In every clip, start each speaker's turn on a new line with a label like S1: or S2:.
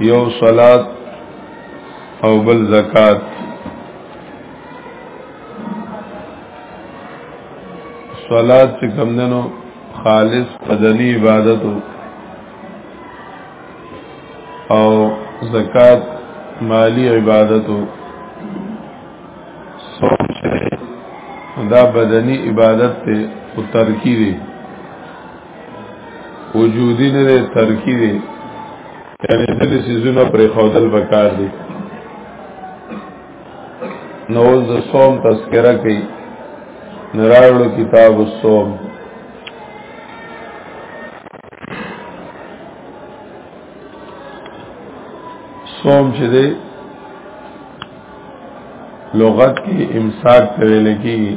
S1: یو صلات او بل زکات صلات چې کم دنو خالص بدنی عبادت او زکات مالی عبادت دا بدنی عبادت ته ترکی دی وجودی نه دی ترکی دی یعنی دلی سیزونه پر خودل بکار دی نوز دا سوم تذکره کئی نراولو کتاب السوم سوم چې دی لغت کې امساک ته ویل کېږي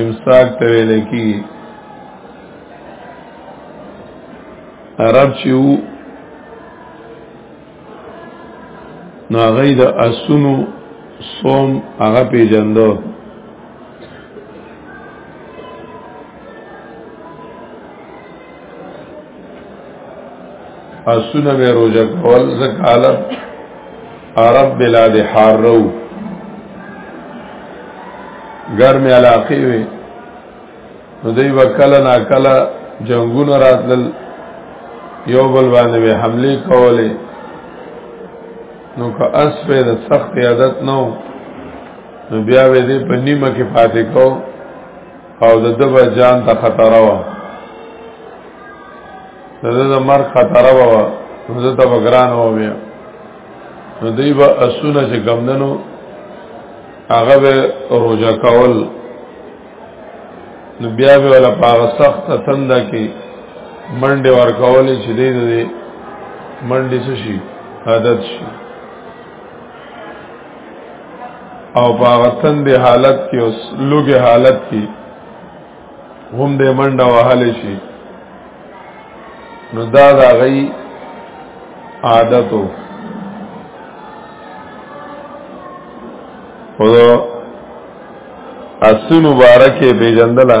S1: امساک ته ویل کی عرب چې وو نا غي د اسونو صوم هغه پیجندو اسونه مې روزه کول زکالب عرب بلاد حارو ګرمه علاقه وي نو دوی وکلا نا کلا جنگونه راتل یو بل باندې به حمله کولې نو که اس په د سخت عادت نو نو بیا به دې په نیمه کې فاتې کو او د دبا جان ته خطر و د د مر خطر و نو د ته بګران و بیا نو دی به اسونه چې کمندنو هغه به روزه کول نو بیا به ولا پاغه سخت تنده کې منډه ور کولې چې دې دې منډه شي عادت شي او باغتن دی حالت کې اوس لوګي حالت کې هم دې منډه وهل شي نو دا دا غي عادتو خدا اسن مبارکه بیجندلا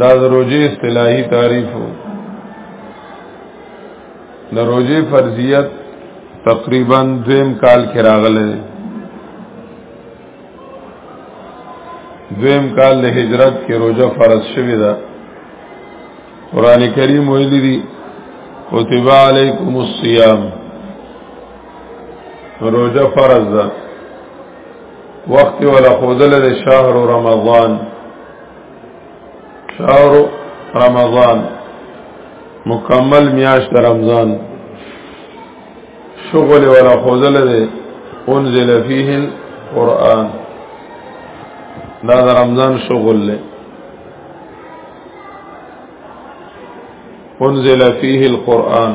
S1: دا د روزي اصطلاحي تعریف د روزي فرضیت تقریبا دویم کال کې راغله دویم کال د هجرت کې روزه فرض شوې ده قران کریم ویلي دي کتب علیکم الصیام روزه فرض ده وخت ولا خودل د شهر رمضان شهر رمضان مکمل میاشت رمضان شغل ولا خودل د انزل فيه القرآن دا د رمضان شغل له انزل فيه القرآن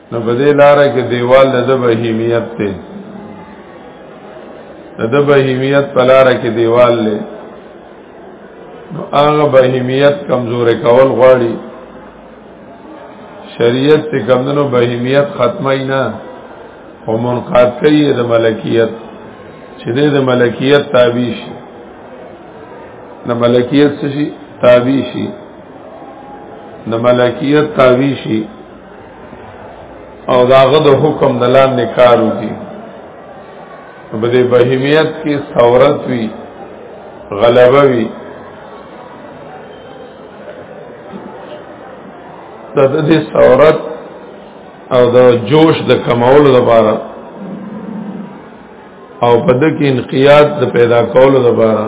S1: نو په دې لار کې دیوال د بهیمیت ته د بهیمیت په لار کې دیوال له نو هغه بهیمیت کمزور کول غواړي شریعت ته کمندونو بهیمیت ختمه نه او منقاد کوي د ملکیت چې د ملکیت تابع شي د ملکیت څه شي تابع شي د ملکیت تابع شي او داغه د حکم د لاندې کار وکړي په دې بهیمیت کې ثورت وی غلبه وی د دې ثورت او د جوش د کمولو لپاره او په دې کې انقیاد د پیدا کولو لپاره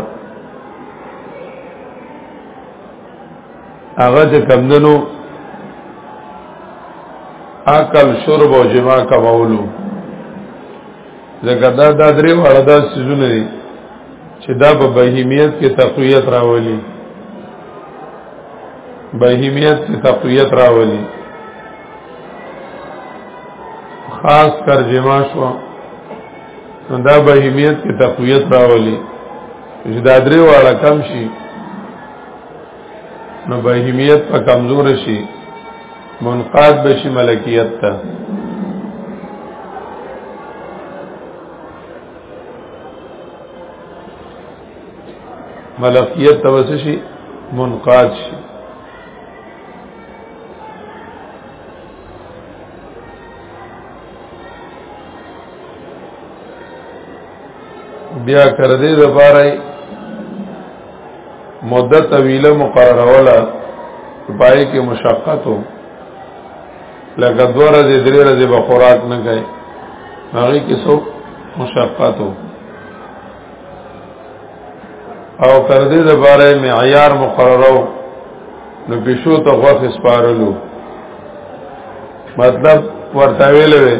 S1: هغه چې کمدنو عقل شرب او جما کمولو ځکه دا دا درې واړه دا سيزونه دي چې دا په بهیمیت کې تقویت راولي بهیمیت کې تقویت راولي خاص کر جما شو نو دا بهیمیت کې تقویت راولي چې دا درې واړه کم شي نو بهیمیت په کمزور شي منقاد بشي ملکیت ته ملکیت ته وسشي منقاد شي بیا کر دې د پاره مدته طويله مقرره ولا پای کې مشقت وو لکه دوه ورځې درې ورځې به خوراک نه کوي هغه کې څو مشقت وو او تر دې د باره معیار مقررو نو پښو ته غوښ سپارلو مطلب ورته ویل وی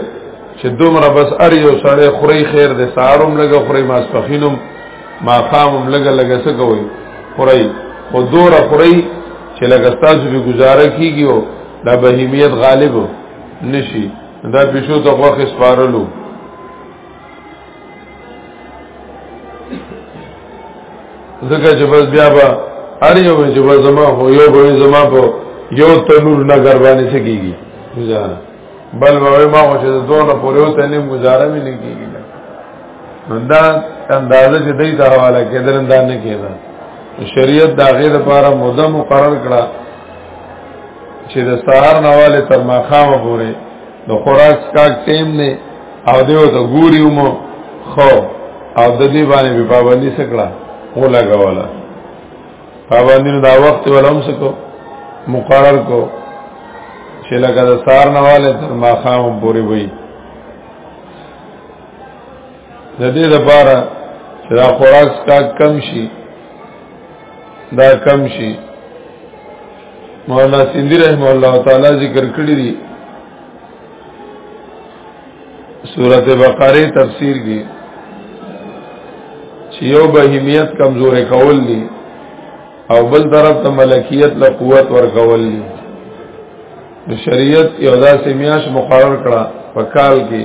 S1: چې دومره بس ار یو سړی خوري خیر د ساروم لګه خوري ماسپخینم ما خامم لګه لګه څه کوي خوري او دوره خوري چې لګه تاسو به گزاره کیږي او د بهیمیت غالب نشي دا پښو ته غوښ سپارلو زګه چې بس بیا به هر یو چې بس زما هو یو به زما په یو تنور نه ګربانې سکیږي گزاره بل به ما خو چې دوه نه پورې وته نه گزاره مې نه کیږي دا اندازه چې دای ته حواله کېدل دا نه کېده شریعت دا غیر لپاره موده مقرر کړه چې د سهار نواله تر ماخامه پورې د خوراک کا ټیم نه او دیو ته ګوري مو خو او د دې باندې په پابندي سکړه ولا غوالا پابندي دا وخت ولوم سکو مقرر کو چې لکه د سار نواله تر ما خام پوری وي د دې لپاره چې دا خوراک کا کم شي دا کم شي مولانا سیندی رحم الله تعالی ذکر کړی دی سورت بقره تفسیر کی چې یو بهیمیت کمزورې کول دي او بل طرف ته ملکیت له قوت ور کول دي د شریعت یو داسې میاش مقرر کړه په کال کې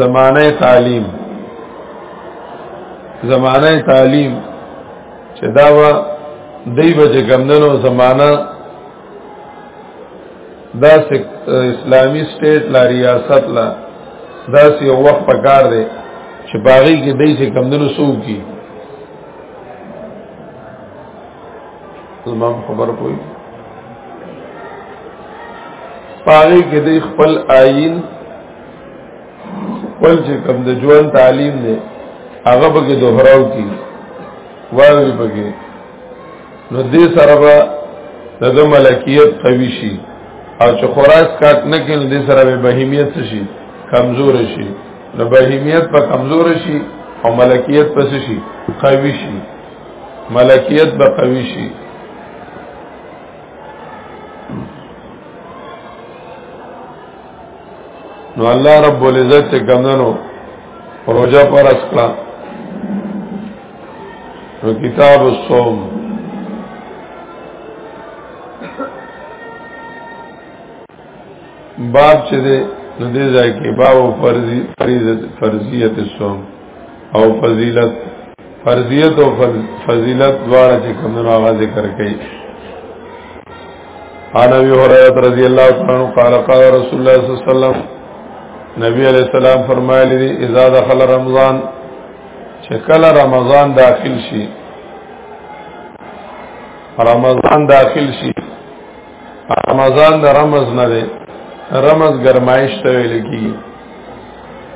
S1: زمانه تعلیم زمانه تعلیم چې دا و دی به چې کمدنو زمانہ دا اسلامی سټیټ لا ریاست لا دا سی یو وخت پکار دی چې باغی کې دای چې کمدنو سو کی زمام خبر پوي باغی کې دای خپل آئین خپل چې کوم د ژوند تعلیم دی هغه به کې دوهراو کی واوی پکې نو دې سره به د ملکیت قوی شي او چې خوراک کاټ نه کین دې سره به بهیمیت شي کمزور شي نو بهیمیت په کمزور شي او ملکیت پس شي قوی شي ملکیت به قوی شي نو الله رب العزت چې کمنو روزه پر اسکړه نو کتاب الصوم باب چې دې نو دې ځای کې باب فرضي فریضت فرضیت الصوم او فضیلت فرضیت او فضیلت دواړه چې کمنو هغه ذکر کړي عن ابي هريره رضی الله تعالی عنہ قال قال رسول الله صلی الله علیه وسلم نبی علیہ السلام فرمایلی دی اذا دخل رمضان چې کله رمضان داخل شي رمضان داخل شي رمضان د رمز نه دی رمز گرمایش ته ویل کی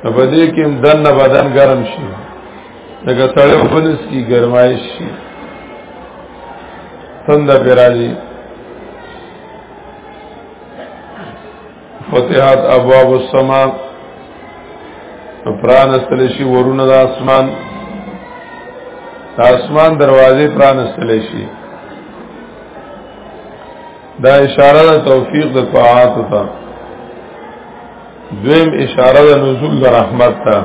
S1: په دې کې دنه بدن گرم شي لکه سړی وبنس کی گرمایش شي تند پر راځي فتحات ابواب السما پران استل شي ورونه د اسمان د اسمان دروازې پران استل شي دا اشاره د توفیق د طاعات ته دویم اشاره د نزول د رحمت ته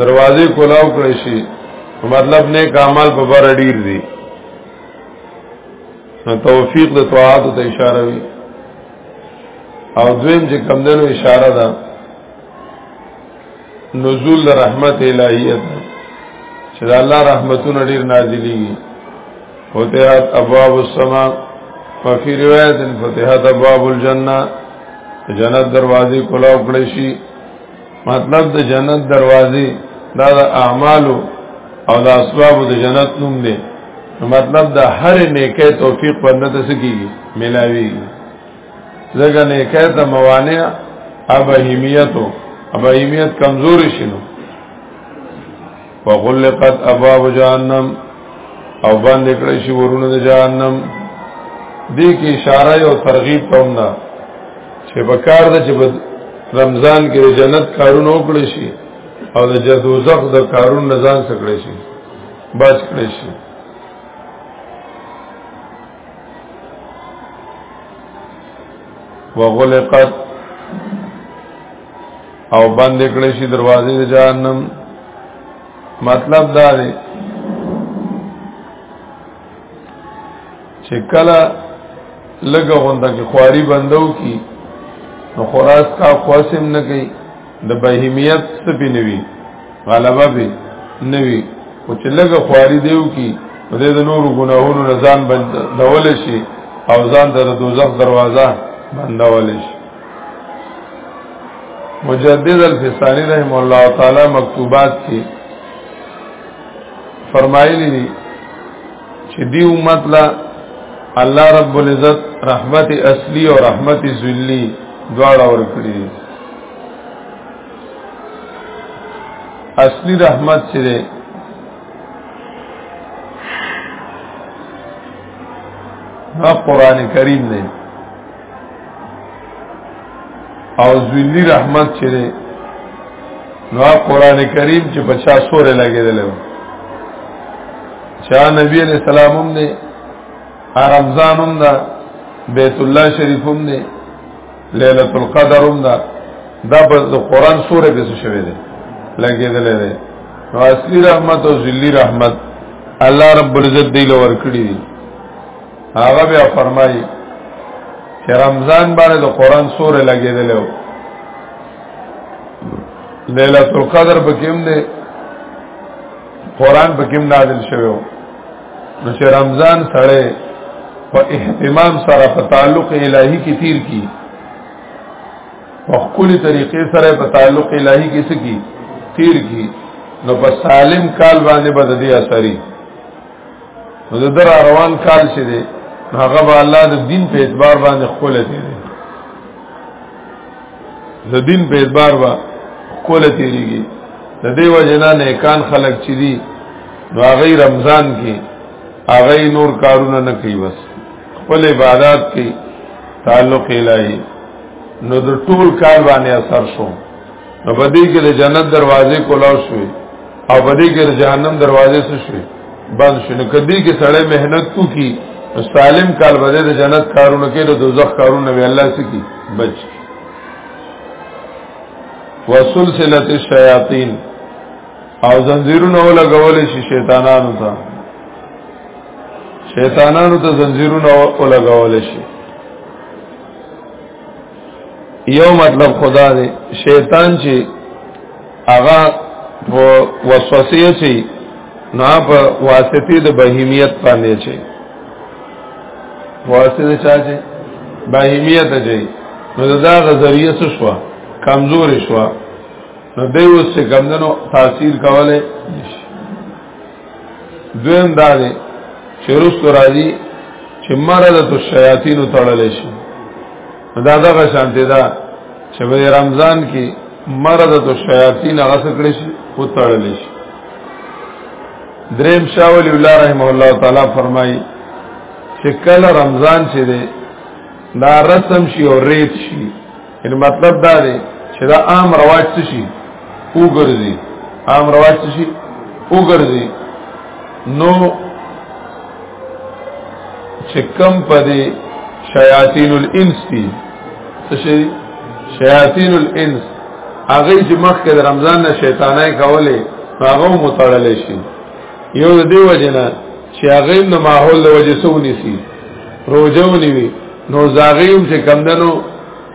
S1: دروازې کولاو کړی شي مطلب نیک اعمال په بار ډیر دي نو توفیق د طاعات ته اشاره وی او دویم چې کم دنو اشاره ده نزول رحمت الهیت چې الله رحمتونه ډیر نازلېږي فتحت ابواب السما وفي روایت فتحت ابواب الجنه جنت دروازې کلاو کړې شي مطلب د جنت دروازې دا د اعمالو او د اسباب د جنت نوم دی مطلب د هر نیکه توفیق باندې د سکیږي ملاوي زګه نیکه ته موانع ابهیمیت ابهیمیت کمزوري شنو وغلقت ابواب جهنم او باندې کړی شي ورونه د جهنم دې کې اشاره او ترغیب کوم نه چې په کار د چې رمضان کې د جنت کارونه وکړي شي او د جزوزخ د کارون نزان سکړي شي بچ کړي شي وغلقت او بند کړی شي دروازې د جهنم مطلب دا دی چې کله لګه غونډه کې خواري بندو کی نو خراس کا قاسم نه کوي د بهیمیت سپی نوي غلبه به نوي او چې لګه خواري دیو کی نو د نورو ګناهونو رضان بند دول شي او ځان د دوزخ دروازه بندول شي مجدد الفسانی رحم الله تعالی مکتوبات کې فرمایلی دي چې دی امت لا الله رب العزت رحمت اصلی او رحمت ذلی دواړه ورکړي اصلی رحمت چې ده قرآن کریم دی او ذلی رحمت چې نو قرآن کریم چې په چا سورې لګېدل چا نبی علیہ السلام هم دی رمضان هم ده بیت الله شریف هم دی ليله القدر هم ده دا په قرآن سورې به څه شوی دی لګېدل دی نو اصلي رحمت او ذلی رحمت الله رب العزت دی لور کړی هغه بیا فرمایي چې رمضان باندې د قران سورې لګېدل او ليله القدر بکیم دې قران بکیم نازل شوی و نو چې رمضان سره په اهتمام سره په تعلق الهي کې تیر کی په خپل طریقې سره په تعلق الهي کې سکی تیر کی نو په سالم کال باندې بددي اثرې نو د در روان کال چې دی هغه به الله د دین په اعتبار باندې خپل دی د دین په اعتبار با خپل تیریږي د دې وجنا نه کان خلق چي دي نو هغه رمضان کې هغه نور کارونه نه کوي بس خپل عبادت کې تعلق الهي نو د ټول کال باندې اثر شو نو په دې کې د جنت دروازې کولاو شوې او په دې کې د جهنم دروازې څه شوې بند شوې نو کدی کې سړی مهنت کو کی سالم کال بده د جنت کارونه کې د دوزخ کارونه وی الله سکی بچ وسلسله الشیاطین او زنجیرونه ولګول شي شیطانانو ته شیطانانو ته زنجیرونه ولګول شي یو مطلب خدا دی شیطان چې هغه وسوسه چي نو په واسطه د بهیمیت باندې چي واسطه چا چي بهیمیت چي نو دا غزریه څه شو کمزور شو نو دوی اوس څنګه کمندنو تاثیر کوله دویم دا دی چې رستو راځي چې مرده تو شیاطین تړل شي دا دغه شانته ده چې په رمضان کې مرده تو شیاطین هغه سکړي شي او تړل شي دریم شاه ولی الله رحم الله تعالی فرمایي چې کله رمضان چې ده دا رسم شي او ریت شي ان مطلب دا دی چې دا عام رواج څه شي وګرځي عام رواج څه شي وګرځي نو چې کم پدې شیاطین الانس دي څه شي شیاطین الانس هغه چې مخکې د رمضان نه شیطانای کولې هغه متړل شي یو دې وجنه چې هغه د ماحول د وجې سونی سي روزه ونیوي نو زاغیم چې کم دنو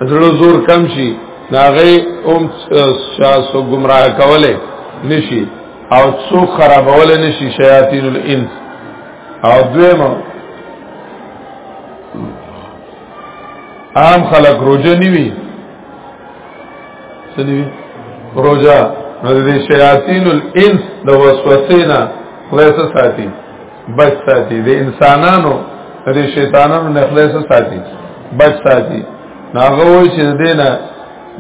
S1: زړه زور کم شي ناغه اوم شاسو گمراه کوله نشي او څو خرابول نشي شیاطین الانس او دویم عام خلق روزه نیوي سنوي روزه نو د شیاطین الانس د وسوسې نه خلاص ساتي بچ ساتي د انسانانو د شیطانانو نه خلاص ساتي بچ ساتي ناغه وای چې دینه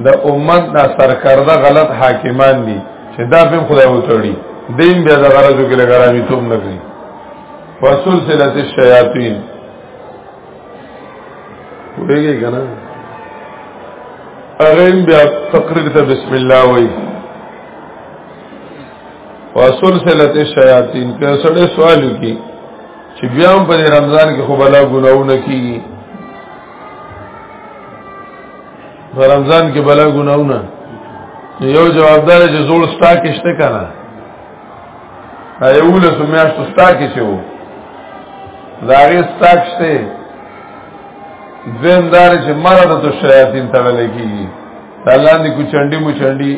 S1: د امت نه سرکرده غلط حاکمان دي چې دا په خدای وتړي دین بیا د غرضو کې لګرامي توم نه کوي وسلسله الشیاطین وګورئ کنه اغه بیا تقریر ته بسم الله وایي وسلسله الشیاطین که سړی سوال وکي چې بیا هم په رمضان کې خو بلا ګناونه کیږي په رمضان کې بلا ګناونه یو جوابدار چې زول ستا کې شته کنه ایو له سمیاشت ستا کې شو داغه ستا کې شته زم دار چې مراد ته شیاطین تړل کیږي الله دې کو چنډي مو چنډي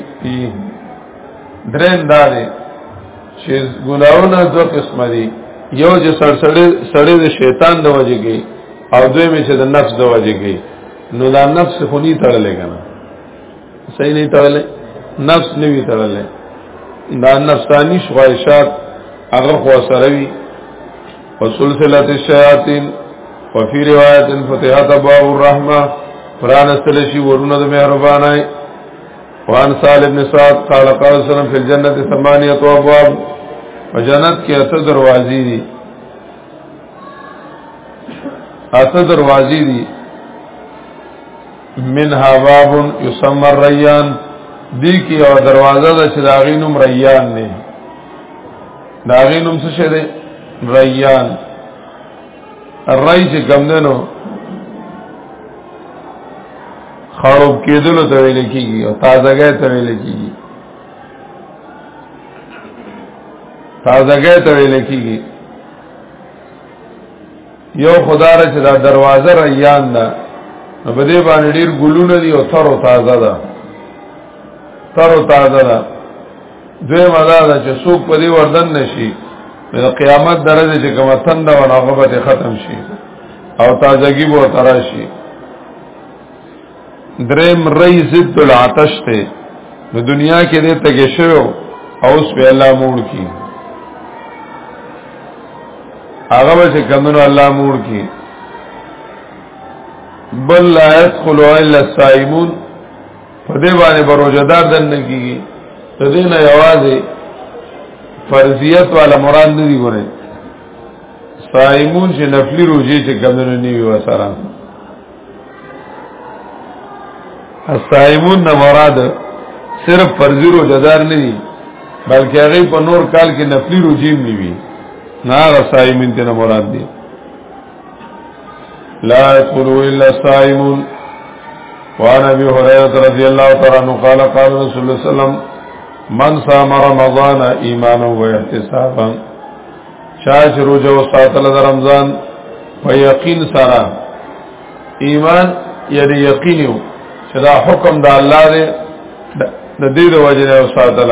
S1: درین دا دی چې ګناونه دو قسم دي یو چې سړسړې سړې د شیطان د وجې کې او دوی مې چې د نفس د وجې کې نو دا نفس خو نه تړلې کنه صحیح نه تړلې نفس نه وی تړلې دا نفسانی شوایشات هغه خو سره وی وسلسله الشیاطین وفي روایت فتحت ابواب الرحمه پرانستل شي ورونه د مهربانای وان سال ابن سعد قال قال سلام فی الجنت ثمانیه ابواب وجنت کې اته دروازې دي اته دروازې دي منها باب یسمى الريان دی کې او دروازه د شداغینم ریان نه داغینم څه شه ده ریان رای چې کم دنو خړوب کېدلو ته ویل کېږي او تازګۍ ته ویل کېږي تازګۍ ته ویل کېږي یو خدای را چې دا دروازه ریان ده نو په دې باندې ډیر ګلونه دي او تر او تازه ده تر او تازه ده دوی مدا ده چې څوک په دې وردن نشي د قیامت درجه چې کومه تنده او رغبت ختم شي او تازگی به تراشي دریم رئی ضد العتش ته د دنیا کې دې تګې شو او اوس په الله مور کی هغه به چې کمنو الله مور کی بل لا يدخل الا الصائمون په دې باندې بروجدار دن کیږي د دې نه یوازې فرضیت والا مراد نه دی ګورې صائمون چې نفلی روزي چې کمونه نیوي وسره الصائمون نه مراد صرف فرضی روزدار نه دي بلکې هغه په نور کال کې نفلی روزي نیوي نه غصائمین ته مراد دي لا يقول الا صائم وعن ابي هريره رضي الله تعالى عنه قال قال رسول الله صلى الله عليه وسلم من صام رمضان ایمانا و احتسابا چاچ روزه او ساتل د رمضان په یقین سره ایمان یعنی یقین یو چې دا حکم د الله دی د دې د وجه نه ساتل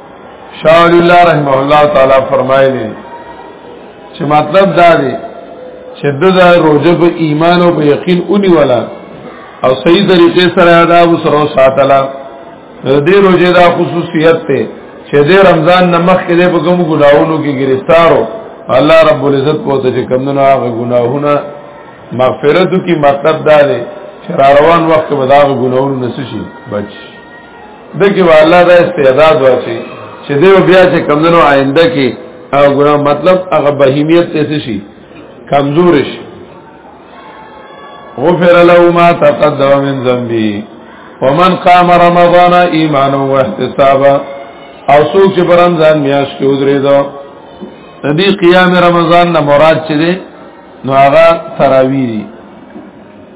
S1: شاہ ولی اللہ رحمه الله تعالی فرمایلی چې مطلب دا دی چې د روزه په ایمان او په یقین اونی ولا او صحیح طریقې سره آداب سره ساتلا دې روزه دا خصوصیت ته چې د رمضان نمخ کې په کوم ګناہوں کې گرفتارو الله رب العزت په ته چې کوم نه هغه ګناهونه مغفرت کی مطلب دا دی چې روان وخت به دا ګناہوں نسشي بچ دغه والله دا استعداد واچي چې دیو بیا چې کمندونو آینده کې او ګرام مطلب هغه بهیمیت تیسې شي کمزور شي غفر له ما تقدم من ذنبي ومن قام رمضان ایمانا واحتسابا او څوک چې پر رمضان میاشت کې ودرېدو د دې قیام رمضان نه مراد چې دی نو هغه تراوی دی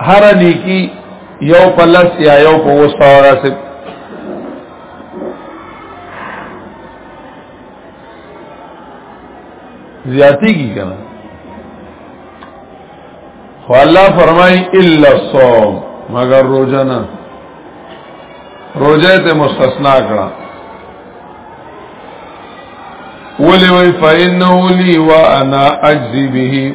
S1: هر نیکی یو پلس یا یو په وستا ورسه زیاتی کی کنه خو الله فرمای الا الصوم مگر روزه نه روزه ته مستثنا کړه ولی وی فإنه لي وأنا أجزي به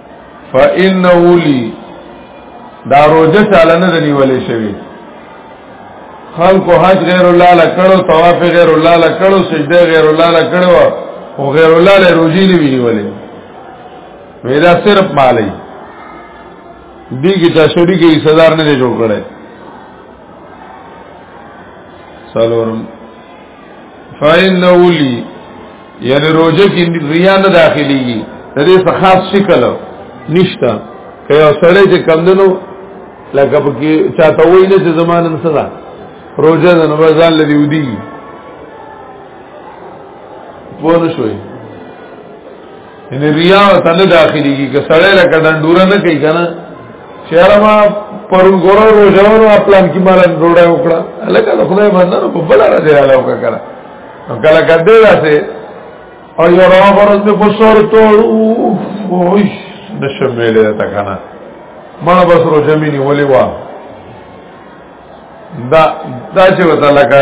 S1: فإنه لي دا روزه چاله نه دی ولې شوی خلق حج غیر الله لا کړو طواف غیر الله لا کړو سجده غیر الله لا کړو او غیر الله له روزي نه ویلی ولې ودا صرف مالای دی کی چا شری کی صدر نه جوړ کړي سلام فاین نولی یعنی روزه کې ریا نه داخليږي د دې څخه خاص شکل نشته که یو سړی چې کمندنو لکه پکې چاته وای نه چې زمانه نه صدا روزه د نوزان لدی ودی پوه نه شوي ان ریا ته نه داخليږي که سړی لکه ډنډوره نه کوي کنه چیرې ما پرون ګورو روزونو خپلان کې مال ډوډۍ وکړه لکه د خدای باندې نو په بل راځي رااله وکړه نو کله کده راځي او یو راو ورځ په سور ټول اوش نشم ویلې تا کنه ما بس روزه مې نیولې و دا دا چې وته لکه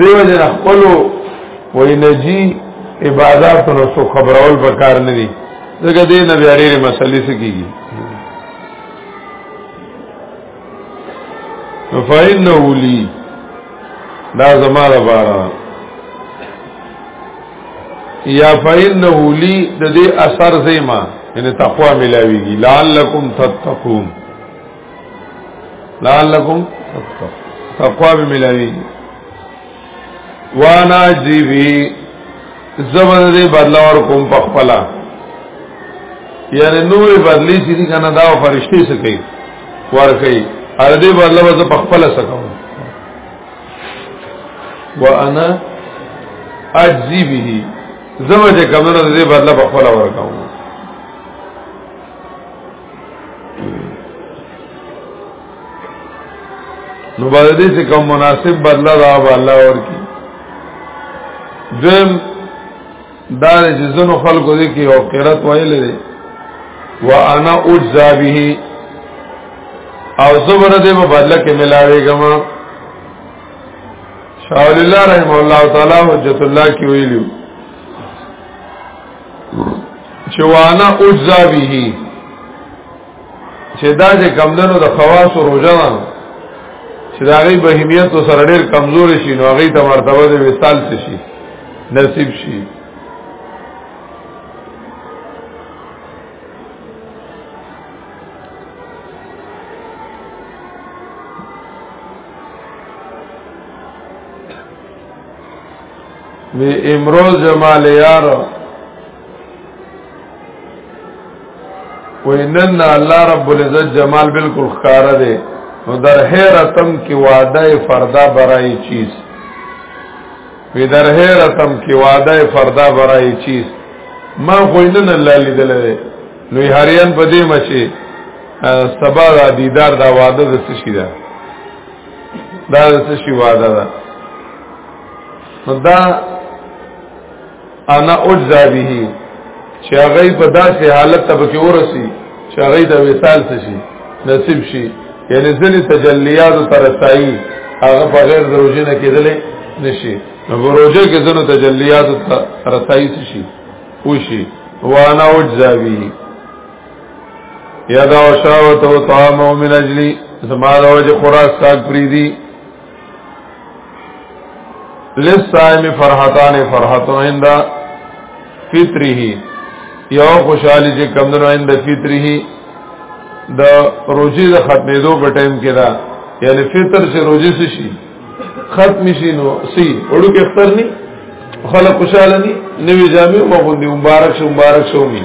S1: دیو جن خپل وای نجی عبادت نو سو خبرول پکار نه دي دغه دې نه بیارې مسلې سکیږي فإنه لي دا زماره بارا یا فإنه لي د دې اثر زما ان تقوا ملاويږي لعلکم تتقون لعلکم تقوا به ملاوي وانا جیبی زبر دې بدلا ور کوم په خپل یعنی نور بدلی چې دي کنه دا فرشتي څه کوي ور کوي ار دې بدلا وځ په خپل څه کوم وانا اجزی به زبر دې کمنه دې بدلا په خپل ور کوم نو بعد دې چې کوم مناسب بدل را الله ورکی دیم دا چې زنو خلکو دې کې او قرات وایل دي وانا اجزا به او زبر دې په بدل کې ملاوي ګما شاول الله رحم الله تعالی حجت الله کې ویلو چې وانا اجزا به چې دا چې کمدنو د خواص او روزه نه چې دا غي بهیمیت او سره ډېر کمزور شي نو هغه ته مرتبه د وصال څه شي نصیب شي وی امروز جمال یار وی نن الله رب العزت جمال بالکل خکاره دی نو در حیرتم کی وعده فردا برای چیز وی در حیرتم کی وعده فردا برای چیز ما خوی نن الله لیدل دی نو هریان په دې مچي سبا د دیدار دا وعده د څه شي ده دا د څه شي وعده ده دا انا اجزا به چې هغه په داسې حالت ته کې ورسی چې هغه د وصال څه شي نصیب شي یعنی ځلې تجلیات تر سایي هغه په غیر دروژه نه کېدلې نشي نو بروجه کې زنو تجلیات رسائی شي وشي وانا وجزاوی یدا وشاوت و طعام من اجلی زمال وجه خوراک ساک پریدی لسائم فرحتان فرحتو عند فطره یو خوشحالی چې کمدنو عند فطره د روزي د ختمېدو په ټیم کې دا یعنی فطر چې روزي شي ختم شي نو سي وړو کې اختر ني خلک خوشاله ني نوې جامې مو غوندي مبارک شو مبارک شو می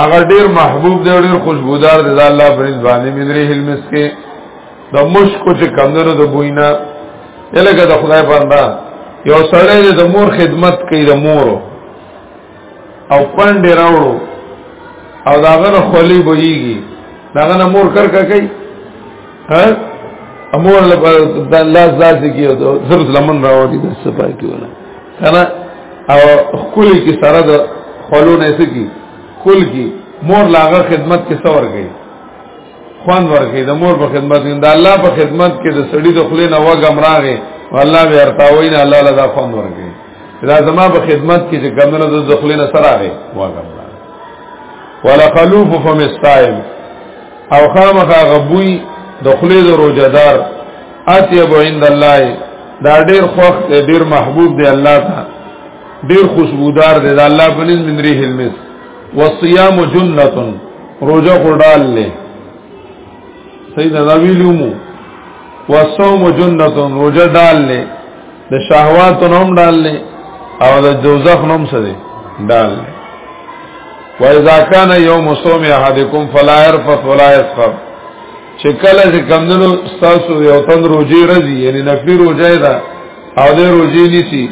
S1: هغه ډیر محبوب دی ډیر خوشبودار دی الله فرید باندې مدري هلمس کې د مشکو چې کمندونو د بوینا الګه د خدای پاندا یو سړی د مور خدمت کوي د مور او پاندې راوړو او داغه خلی بویږي داغه مور کر کوي ها امور له د الله ذات کې او زر لمن راوړي د صفای کې ولا کنه او خپل کې سره د خلو نه سکی کل کې مور لاغه خدمت کې څور گئی خوان ورکې د مور په خدمت کې د الله په خدمت کې د سړی د خلې نه وګم راغې والله به ارتاوین الله لدا خوان ورکې دا زما په خدمت کې چې ګمنه د خلې نه سره راغې وګم ولا خلوف فم استایم او خامخا غبوی د خلی د روزدار اطيب عند الله دا ډیر خوخ ډیر محبوب دی الله ته ډیر خوشبودار دی دا الله په نس من ریح المس والصيام جنته روزه خړال له سید نبی لومو والصوم جنته روزه ډال له د شهوات نوم ډاللې او د دوزخ نوم څه دی ډاللې واذا كان يوم صوم احدكم فلا يرفث ولا يسخر چې کله چې کمندونو تاسو یو تن روزي رزي یعنی نفلی روزه ده او د روزي نيسي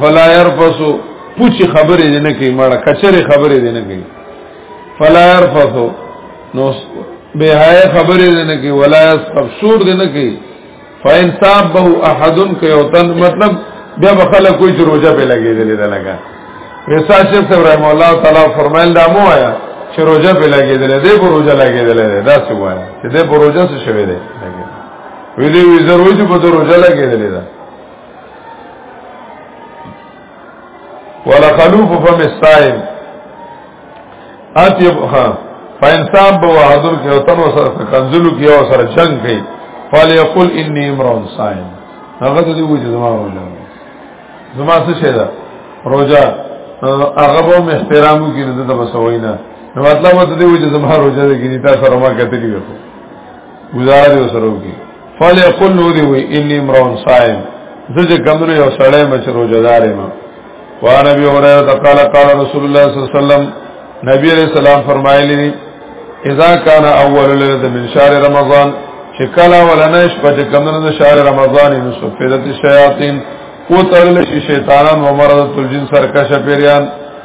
S1: فلا يرفث پوچی خبرې نه کوي مړه کچره خبرې نه کوي فلا يرفث نو به هاي خبرې نه کوي ولا يسخر سور نه کوي فإن صابه احد کيوتن مطلب بیا بخله کوئی چې روزه په لګېدلې ده لګا رسا شیخ صاحب رحم الله تعالی فرمایل دا مو آیا چې روزه په لګېدلې ده په روزه لګېدلې ده دا څه وایي چې ده په روزه څه شوی ده وی دې وی ضروري چې په روزه لګېدلې ده ولا خلوف فم الصائم اتی ها فانسان به وحدر کې او تن وسره کنزلو کې او سره جنگ کوي فليقل اني امرؤ صائم هغه ته دی وځي زما ولا زما څه شه ده روزه هغه به احترامو کې نه ده بس وینا نو مطلب ته دی وځي زما روزه دې کې تاسو سره ما کتلی وکړه گزاره دی سره وکي فليقل نو دی وی اني امرون صائم زجه کمر یو سړی مچ روزدار ما وان ابي هريره قال قال رسول الله صلی الله علیه وسلم نبی علیہ السلام فرمایلی دی اذا كان اول ليله من شهر رمضان شکلا ولنش پچ کمر د شهر رمضان نو سفیدت الشیاطین او ترل شیطانان و مرض الجن سرکش پیریان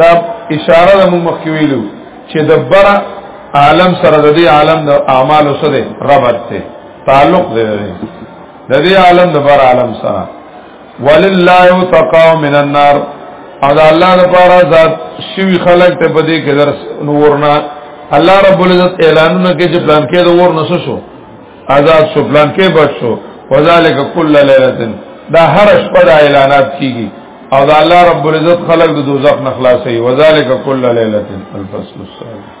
S1: دا اشاره د مخ کې ویلو چې د بر عالم سره د دې عالم د اعمالو سره ربط دی تعلق دی د دې عالم د بر عالم سره ولله یتقوا من النار او دا الله لپاره ذات شوی خلق ته پدې کې درس نورنا الله رب العزت اعلانونه کوي چې پلان کې د ور نسو شو آزاد شو پلان کې بچ شو وذالک کل ليله دا هر شپه د اعلانات کیږي او دا الله رب العزت خلق د دوزخ نه خلاصي وذالک کل ليله الفصل الصالح